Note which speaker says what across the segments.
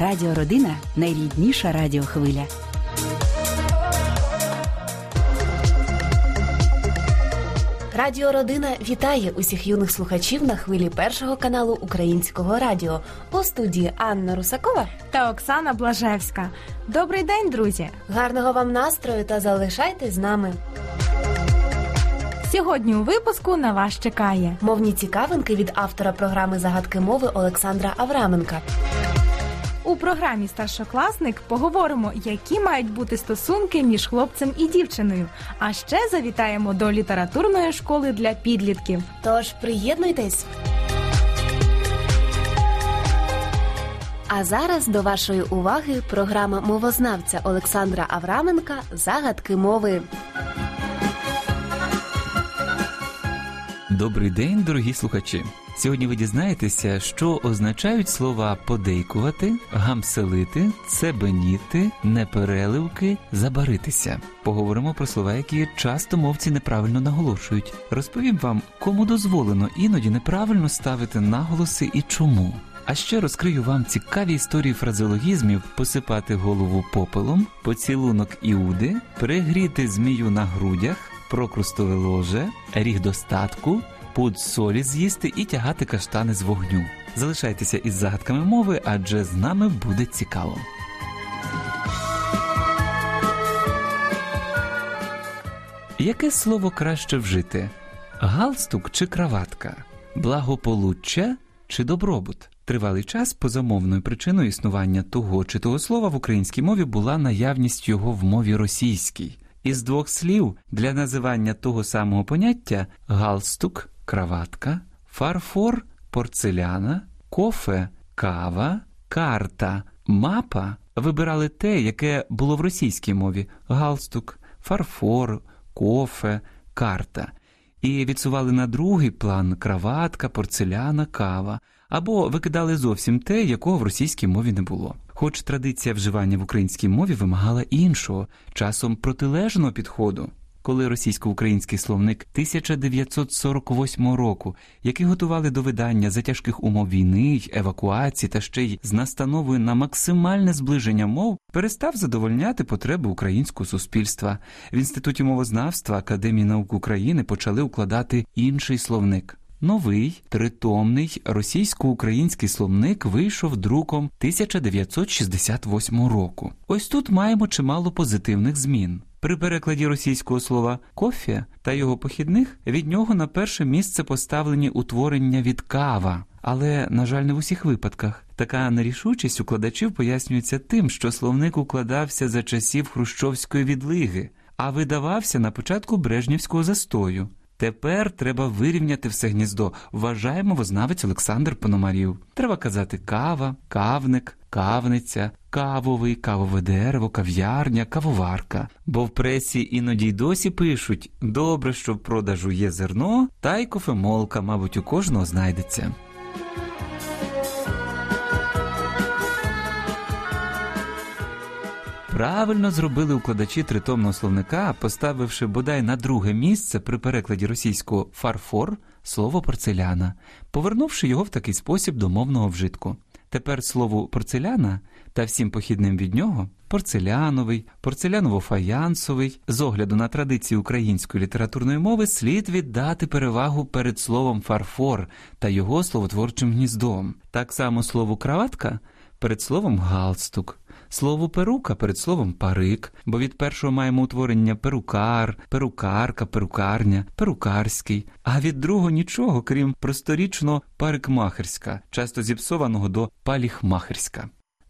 Speaker 1: Радіо Родина найрідніша радіохвиля.
Speaker 2: Радіо Родина вітає усіх юних слухачів на хвилі першого каналу Українського радіо у студії Анна Русакова
Speaker 3: та Оксана Блажевська. Добрий день, друзі!
Speaker 2: Гарного вам настрою та залишайтесь з нами.
Speaker 3: Сьогодні у випуску на вас чекає
Speaker 2: мовні цікавинки від автора програми загадки мови Олександра Авраменка.
Speaker 3: У програмі Старшокласник поговоримо, які мають бути стосунки між хлопцем і дівчиною. А ще завітаємо до літературної школи для підлітків.
Speaker 2: Тож приєднуйтесь. А зараз до вашої уваги програма мовознавця Олександра Авраменка Загадки мови.
Speaker 4: Добрий день, дорогі слухачі. Сьогодні ви дізнаєтеся, що означають слова подейкувати, гамселити, цебеніти, непереливки, забаритися. Поговоримо про слова, які часто мовці неправильно наголошують. Розповім вам, кому дозволено іноді неправильно ставити наголоси і чому. А ще розкрию вам цікаві історії фразеологізмів посипати голову попелом, поцілунок іуди, пригріти змію на грудях, прокрустове ложе, ріг достатку пуд солі з'їсти і тягати каштани з вогню. Залишайтеся із загадками мови, адже з нами буде цікаво. Яке слово краще вжити? Галстук чи краватка? Благополуччя чи добробут? Тривалий час позамовною причиною існування того чи того слова в українській мові була наявність його в мові російській. Із двох слів для називання того самого поняття галстук краватка, фарфор, порцеляна, кофе, кава, карта, мапа. Вибирали те, яке було в російській мові. Галстук, фарфор, кофе, карта. І відсували на другий план краватка, порцеляна, кава, або викидали зовсім те, якого в російській мові не було. Хоч традиція вживання в українській мові вимагала іншого, часом протилежного підходу коли російсько-український словник 1948 року, який готували до видання за тяжких умов війни, евакуації та ще й з настановою на максимальне зближення мов, перестав задовольняти потреби українського суспільства. В інституті мовознавства Академії наук України почали укладати інший словник. Новий тритомний російсько-український словник вийшов друком 1968 року. Ось тут маємо чимало позитивних змін. При перекладі російського слова кофе та його похідних від нього на перше місце поставлені утворення від кава. Але, на жаль, не в усіх випадках. Така нерішучість укладачів пояснюється тим, що словник укладався за часів хрущовської відлиги, а видавався на початку Брежнівського застою. Тепер треба вирівняти все гніздо, вважає мовознавець Олександр Пономарів. Треба казати кава, кавник, кавниця, кавовий, кавове дерево, кав'ярня, кавоварка. Бо в пресі іноді й досі пишуть добре, що в продажу є зерно, та й кофемолка, мабуть, у кожного знайдеться. Правильно зробили укладачі тритомного словника, поставивши бодай на друге місце при перекладі російського фарфор слово порцеляна, повернувши його в такий спосіб до мовного вжитку. Тепер слово порцеляна та всім похідним від нього порцеляновий, порцеляново-фаянсовий, з огляду на традиції української літературної мови, слід віддати перевагу перед словом фарфор та його словотворчим гніздом. Так само слово краватка перед словом галстук. Слово перука перед словом парик, бо від першого маємо утворення перукар, перукарка, перукарня, перукарський, а від другого нічого, крім просторічно парикмахерська, часто зіпсованого до паліхмахерська.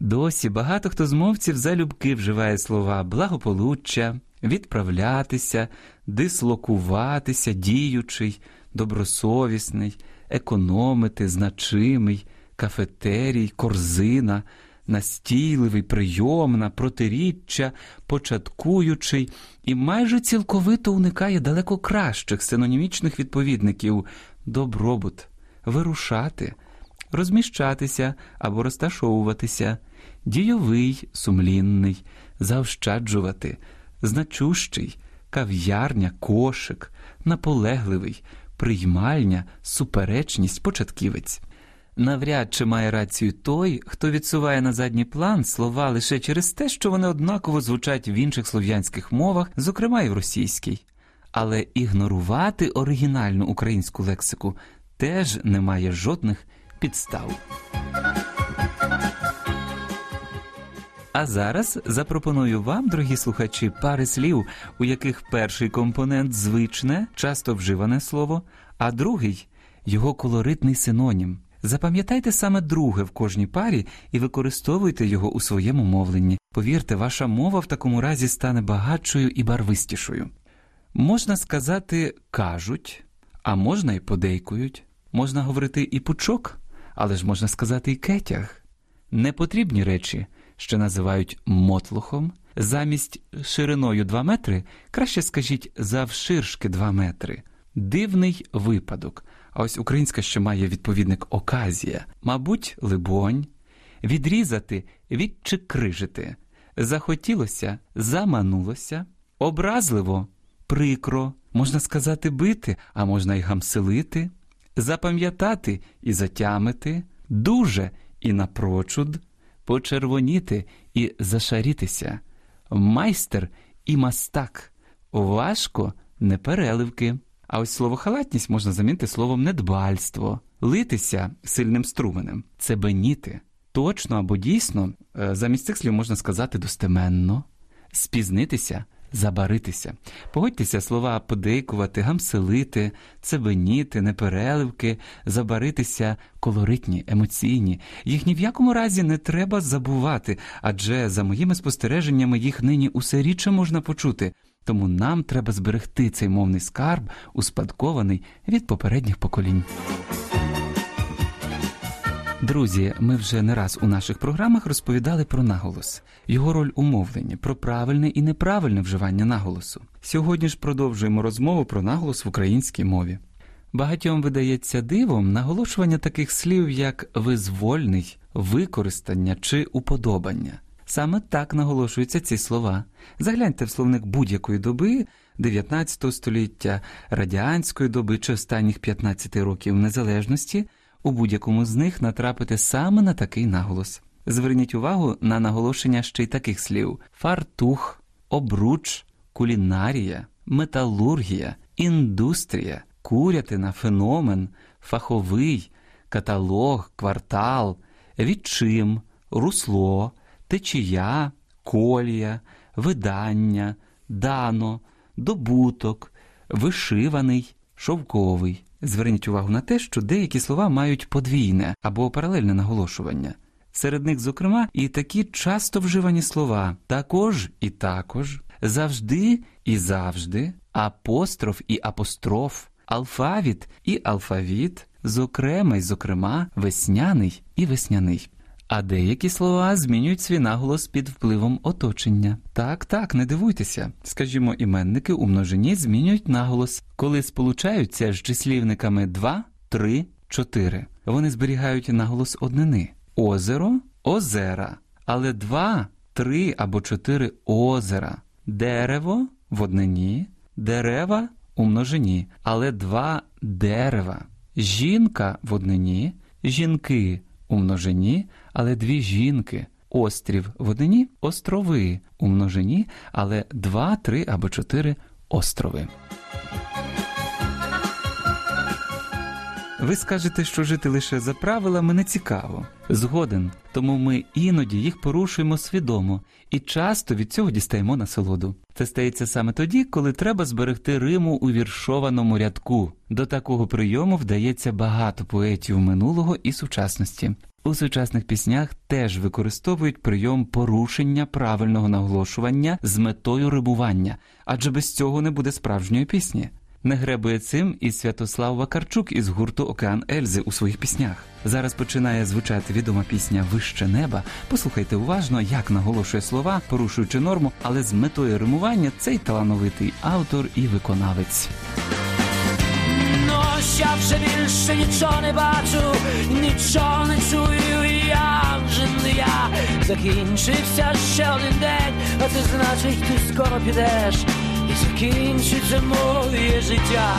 Speaker 4: Досі багато хто з мовців залюбки вживає слова благополуччя, відправлятися, дислокуватися, діючий, добросовісний, економити, значимий, кафетерій, корзина настійливий, прийомна, протиріччя, початкуючий і майже цілковито уникає далеко кращих синонімічних відповідників добробут, вирушати, розміщатися або розташовуватися, дійовий, сумлінний, заощаджувати, значущий, кав'ярня, кошик, наполегливий, приймальня, суперечність, початківець. Навряд чи має рацію той, хто відсуває на задній план слова лише через те, що вони однаково звучать в інших слов'янських мовах, зокрема і в російській. Але ігнорувати оригінальну українську лексику теж немає жодних підстав. А зараз запропоную вам, дорогі слухачі, пари слів, у яких перший компонент звичне, часто вживане слово, а другий його колоритний синонім. Запам'ятайте саме друге в кожній парі і використовуйте його у своєму мовленні. Повірте, ваша мова в такому разі стане багатшою і барвистішою. Можна сказати кажуть, а можна і подейкують, можна говорити і пучок, але ж можна сказати і кетяг. Непотрібні речі, що називають мотлухом, замість шириною 2 метри, краще скажіть завширшки 2 метри. Дивний випадок. А ось українська ще має відповідник оказія, мабуть, либонь, відрізати, відчикрижити. Захотілося, заманулося, образливо, прикро, можна сказати, бити, а можна й гамселити, запам'ятати і затямити, дуже і напрочуд, почервоніти і зашарітися, майстер і мастак, важко непереливки. А ось слово халатність можна замінити словом недбальство, литися сильним струменем, цебеніти. Точно або дійсно, е, замість цих слів можна сказати достеменно, спізнитися, забаритися. Погодьтеся, слова подейкувати, гамселити, цебеніти, непереливки, забаритися колоритні, емоційні. Їх ні в якому разі не треба забувати, адже за моїми спостереженнями їх нині усе рідше можна почути. Тому нам треба зберегти цей мовний скарб, успадкований від попередніх поколінь. Друзі, ми вже не раз у наших програмах розповідали про наголос, його роль у мовленні, про правильне і неправильне вживання наголосу. Сьогодні ж продовжуємо розмову про наголос в українській мові. Багатьом видається дивом наголошування таких слів, як визвольний, використання чи уподобання. Саме так наголошуються ці слова. Загляньте в словник будь-якої доби 19 століття, радянської доби чи останніх 15 років незалежності. У будь-якому з них натрапите саме на такий наголос. Зверніть увагу на наголошення ще й таких слів: фартух, обруч, кулінарія, металургія, індустрія, курятина, феномен, фаховий, каталог, квартал, відчим, русло, течія, колія, видання, дано, добуток, вишиваний, шовковий. Зверніть увагу на те, що деякі слова мають подвійне або паралельне наголошування. Серед них, зокрема, і такі часто вживані слова також і також, завжди і завжди, апостроф і апостроф, алфавіт і алфавіт, зокрема й зокрема, весняний і весняний. А деякі слова змінюють свій наголос під впливом оточення. Так, так, не дивуйтеся. Скажімо, іменники у множині змінюють наголос, коли сполучаються з числівниками 2, 3, 4. Вони зберігають наголос однини озеро, озера, але 2, 3 або 4 озера, дерево в однині, дерева у множині, але два дерева, жінка в однині, жінки у множині, але дві жінки. Острів в однині острови у множині, але два, три або чотири острови. Ви скажете, що жити лише за правилами не цікаво. Згоден, тому ми іноді їх порушуємо свідомо і часто від цього дістаємо насолоду. Це стається саме тоді, коли треба зберегти Риму у віршованому рядку. До такого прийому вдається багато поетів минулого і сучасності. У сучасних піснях теж використовують прийом порушення правильного наголошування з метою рибування, адже без цього не буде справжньої пісні. Не гребує цим і Святослав Вакарчук із гурту Океан Ельзи у своїх піснях. Зараз починає звучати відома пісня Вище неба. Послухайте уважно, як наголошує слова, порушуючи норму, але з метою римування цей талановитий автор і виконавець.
Speaker 5: я вже більше нічого не бачу, нічого не чую, я вже не я. Закінчився ще один день, а це значить, ти скоро підеш, і закінчиться моє життя,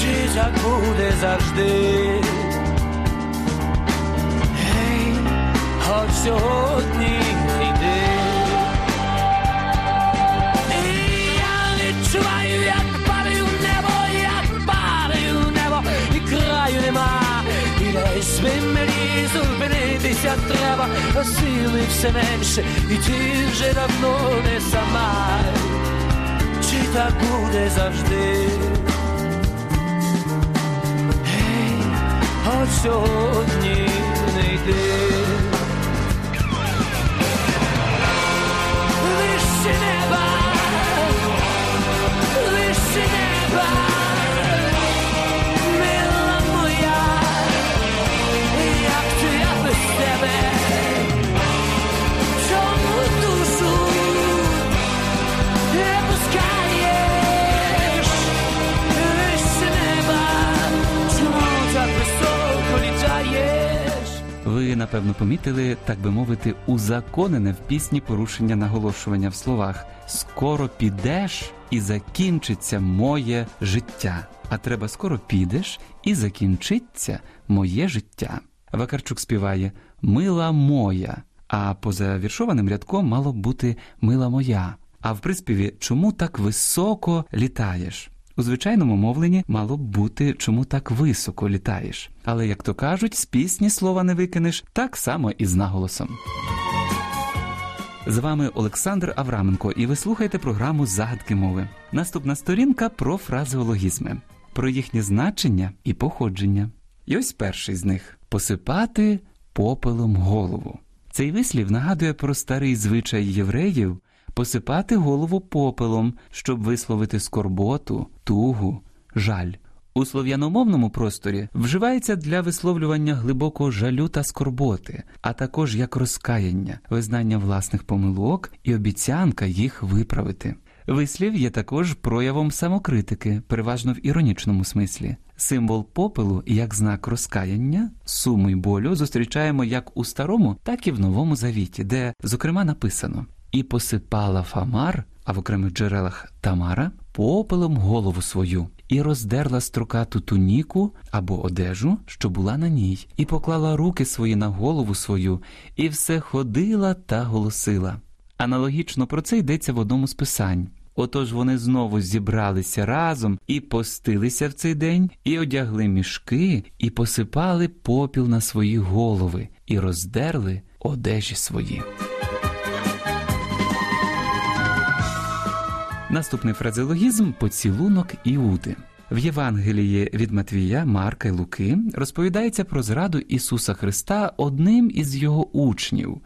Speaker 5: чи так буде завжди? Гей, hey, от. Зупинитися треба, а сили все менше, і ти вже давно не сама. Чи так буде завжди? Гей, от сьогодні не йди.
Speaker 4: Помітили, так би мовити, узаконене в пісні порушення наголошування в словах Скоро підеш і закінчиться моє життя. А треба скоро підеш і закінчиться моє життя. Вакарчук співає Мила моя. А поза віршованим рядком мало б бути Мила моя. А в приспіві Чому так високо літаєш? У звичайному мовленні мало б бути чому так високо літаєш. Але, як то кажуть, з пісні слова не викинеш так само і з наголосом. З вами Олександр Авраменко, і ви слухаєте програму Загадки мови. Наступна сторінка про фразеологізми, про їхнє значення і походження. І ось перший з них посипати попелом голову. Цей вислів нагадує про старий звичай євреїв посипати голову попелом, щоб висловити скорботу, тугу, жаль. У слов'яномовному просторі вживається для висловлювання глибокого жалю та скорботи, а також як розкаяння, визнання власних помилок і обіцянка їх виправити. Вислів є також проявом самокритики, переважно в іронічному смислі. Символ попелу як знак розкаяння, суму й болю зустрічаємо як у старому, так і в новому завіті, де, зокрема, написано і посипала Фамар, а в окремих джерелах Тамара, попелом голову свою, і роздерла строкату туніку або одежу, що була на ній, і поклала руки свої на голову свою, і все ходила та голосила. Аналогічно про це йдеться в одному з писань. Отож вони знову зібралися разом і постилися в цей день, і одягли мішки, і посипали попіл на свої голови, і роздерли одежі свої. Наступний фразеологізм поцілунок Іуди. В Євангелії від Матвія, Марка й Луки розповідається про зраду Ісуса Христа одним із його учнів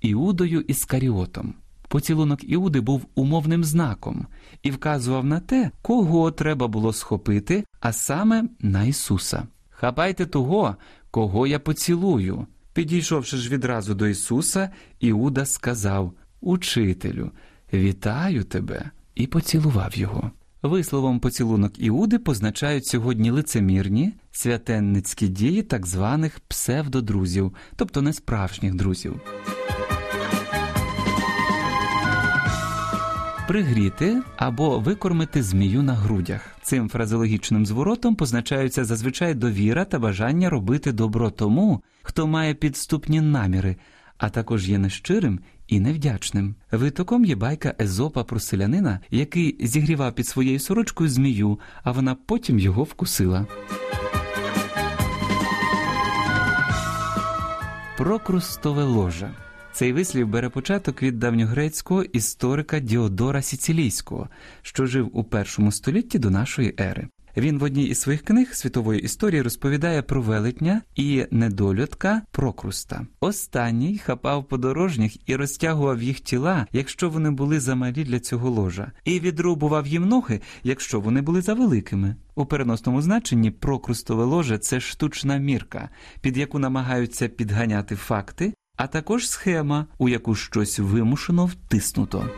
Speaker 4: Іудою Іскаріотом. Поцілунок Іуди був умовним знаком і вказував на те, кого треба було схопити, а саме на Ісуса. Хапайте того, кого я поцілую. Підійшовши ж відразу до Ісуса, Іуда сказав Учителю, вітаю тебе і поцілував його. Висловом поцілунок Іуди позначають сьогодні лицемірні святенницькі дії так званих псевдодрузів, тобто несправжніх друзів. Пригріти або викормити змію на грудях. Цим фразеологічним зворотом позначаються зазвичай довіра та бажання робити добро тому, хто має підступні наміри, а також є нещирим і невдячним. Витоком є байка Езопа про селянина, який зігрівав під своєю сорочкою змію, а вона потім його вкусила. Прокрустове ложе. Цей вислів бере початок від давньогрецького історика Діодора Сіцилійського, що жив у першому столітті до нашої ери. Він в одній із своїх книг світової історії розповідає про велетня і недолюдка Прокруста. Останній хапав подорожніх і розтягував їх тіла, якщо вони були замалі для цього ложа, і відрубував їм ноги, якщо вони були завеликими. У переносному значенні прокрустове ложе це штучна мірка, під яку намагаються підганяти факти, а також схема, у яку щось вимушено втиснуто.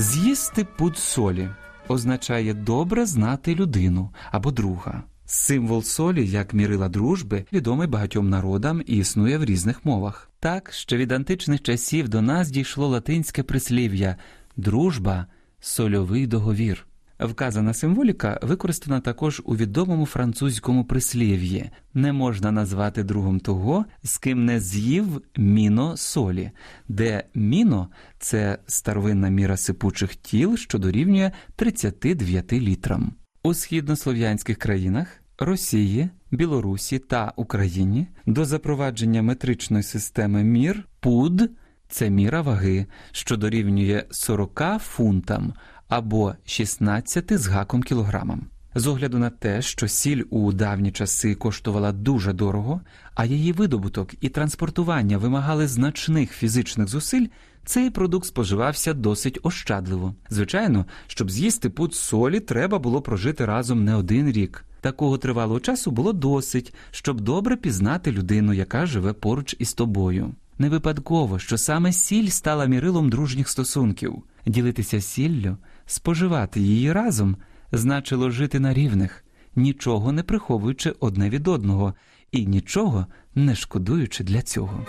Speaker 4: З'їсти пуд солі означає добре знати людину або друга. Символ солі, як мірила дружби, відомий багатьом народам і існує в різних мовах. Так, ще від античних часів до нас дійшло латинське прислів'я дружба сольовий договір. Вказана символіка використана також у відомому французькому прислів'ї не можна назвати другом того, з ким не з'їв міно солі, де міно це старовинна міра сипучих тіл, що дорівнює 39 літрам. У східнослов'янських країнах Росії, Білорусі та Україні до запровадження метричної системи мір ПУД це міра ваги, що дорівнює 40 фунтам або 16 з гаком кілограмам. З огляду на те, що сіль у давні часи коштувала дуже дорого, а її видобуток і транспортування вимагали значних фізичних зусиль, цей продукт споживався досить ощадливо. Звичайно, щоб з'їсти пуд солі, треба було прожити разом не один рік. Такого тривалого часу було досить, щоб добре пізнати людину, яка живе поруч із тобою. Не випадково, що саме сіль стала мірилом дружніх стосунків. Ділитися сіллю, споживати її разом значило жити на рівних, нічого не приховуючи одне від одного і нічого не шкодуючи для цього.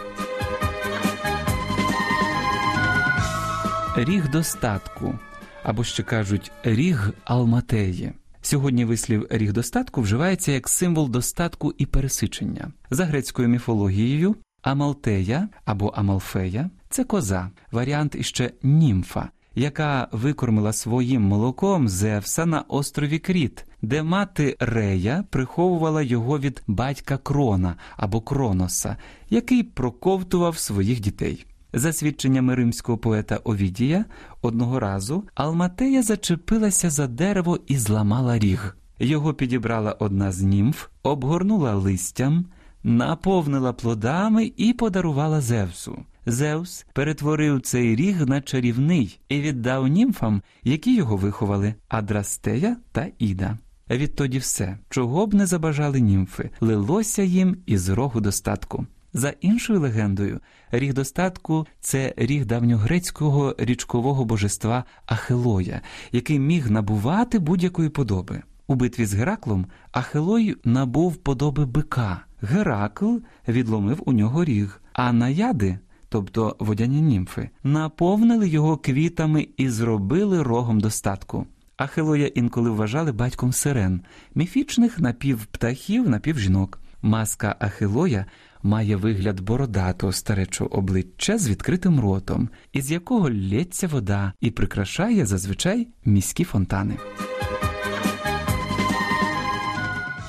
Speaker 4: Ріг достатку або ще кажуть ріг Алматеї. Сьогодні вислів ріг достатку вживається як символ достатку і пересичення. За грецькою міфологією, Амалтея або Амалфея це коза, варіант іще німфа, яка викормила своїм молоком Зевса на острові Кріт, де мати Рея приховувала його від батька Крона або Кроноса, який проковтував своїх дітей. За свідченнями римського поета Овідія, одного разу Алматея зачепилася за дерево і зламала ріг. Його підібрала одна з німф, обгорнула листям, наповнила плодами і подарувала Зевсу. Зевс перетворив цей ріг на чарівний і віддав німфам, які його виховали Адрастея та Іда. Відтоді все, чого б не забажали німфи, лилося їм із рогу достатку. За іншою легендою, ріг достатку це ріг давньогрецького річкового божества Ахелоя, який міг набувати будь-якої подоби. У битві з Гераклом Ахелой набув подоби бика. Геракл відломив у нього ріг, а наяди, тобто водяні німфи, наповнили його квітами і зробили рогом достатку. Ахелоя інколи вважали батьком сирен, міфічних напівптахів, напівжінок. Маска Ахилоя має вигляд бородатого старечого обличчя з відкритим ротом, із якого лється вода і прикрашає зазвичай міські фонтани.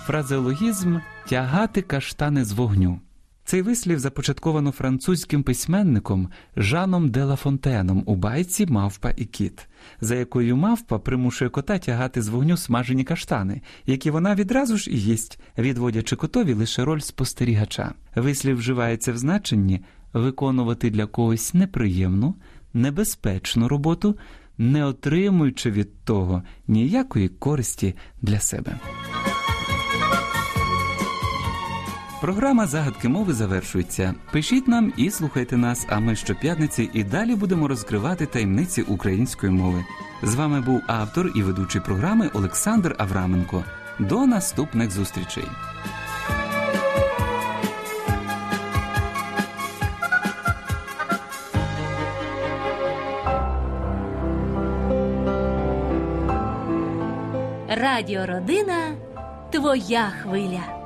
Speaker 4: Фразеологізм тягати каштани з вогню. Цей вислів започатковано французьким письменником Жаном де Ла Фонтеном у байці Мавпа і кіт, за якою мавпа примушує кота тягати з вогню смажені каштани, які вона відразу ж і їсть, відводячи котові лише роль спостерігача. Вислів вживається в значенні виконувати для когось неприємну, небезпечну роботу, не отримуючи від того ніякої користі для себе. Програма загадки мови завершується. Пишіть нам і слухайте нас. А ми щоп'ятниці і далі будемо розкривати таємниці української мови. З вами був автор і ведучий програми Олександр Авраменко. До наступних зустрічей.
Speaker 1: Радіо Родина твоя хвиля.